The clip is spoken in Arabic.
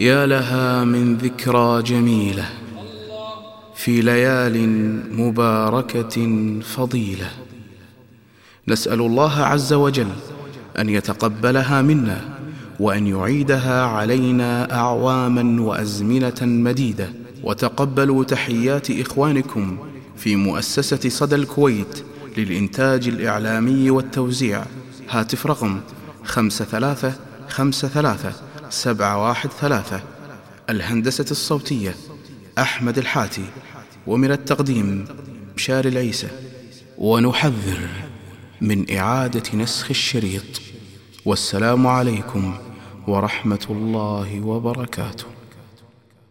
يا لها من ذكرى جميلة في ليال مباركة فضيلة. نسأل الله عز وجل أن يتقبلها منا وأن يعيدها علينا أعواما وأزمنة مديدة. وتقبلوا تحيات إخوانكم في مؤسسة صدى الكويت للإنتاج الإعلامي والتوزيع. هاتف رقم خمسة ثلاثة خمسة ثلاثة سبعة واحد ثلاثة. الهندسة الصوتية أحمد الحاتي. ومن التقديم بشار العيسى. ونحذر من إعادة نسخ الشريط. والسلام عليكم ورحمة الله وبركاته.